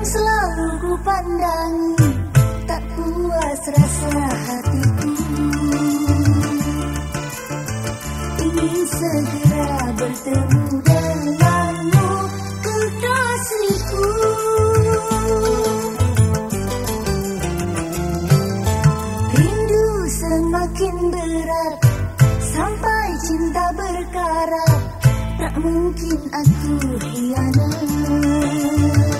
yang selalu ku pandangi tak puas rasa hatiku. Ingin segera bertemu denganmu kekasihku. Rindu semakin berat sampai cinta berkarat. Tak mungkin aku hianat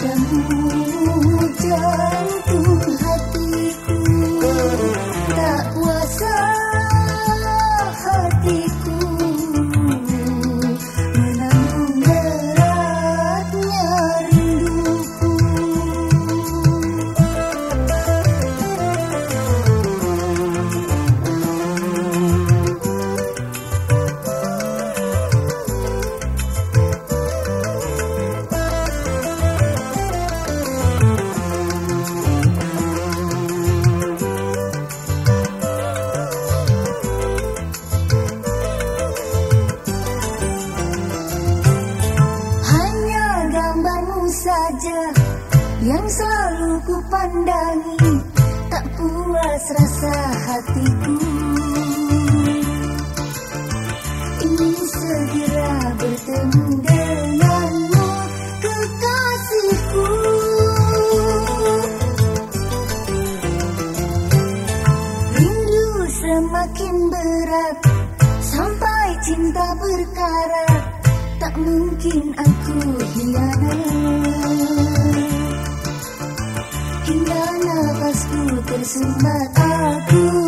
trần trăng yang selalu ku pandangi tak puas rasa hatiku. Ingin segera bertemu denganmu kekasihku. Rindu semakin berat sampai cinta berkarat. Tak mungkin aku hianat Hingga nafasku tersumbat aku.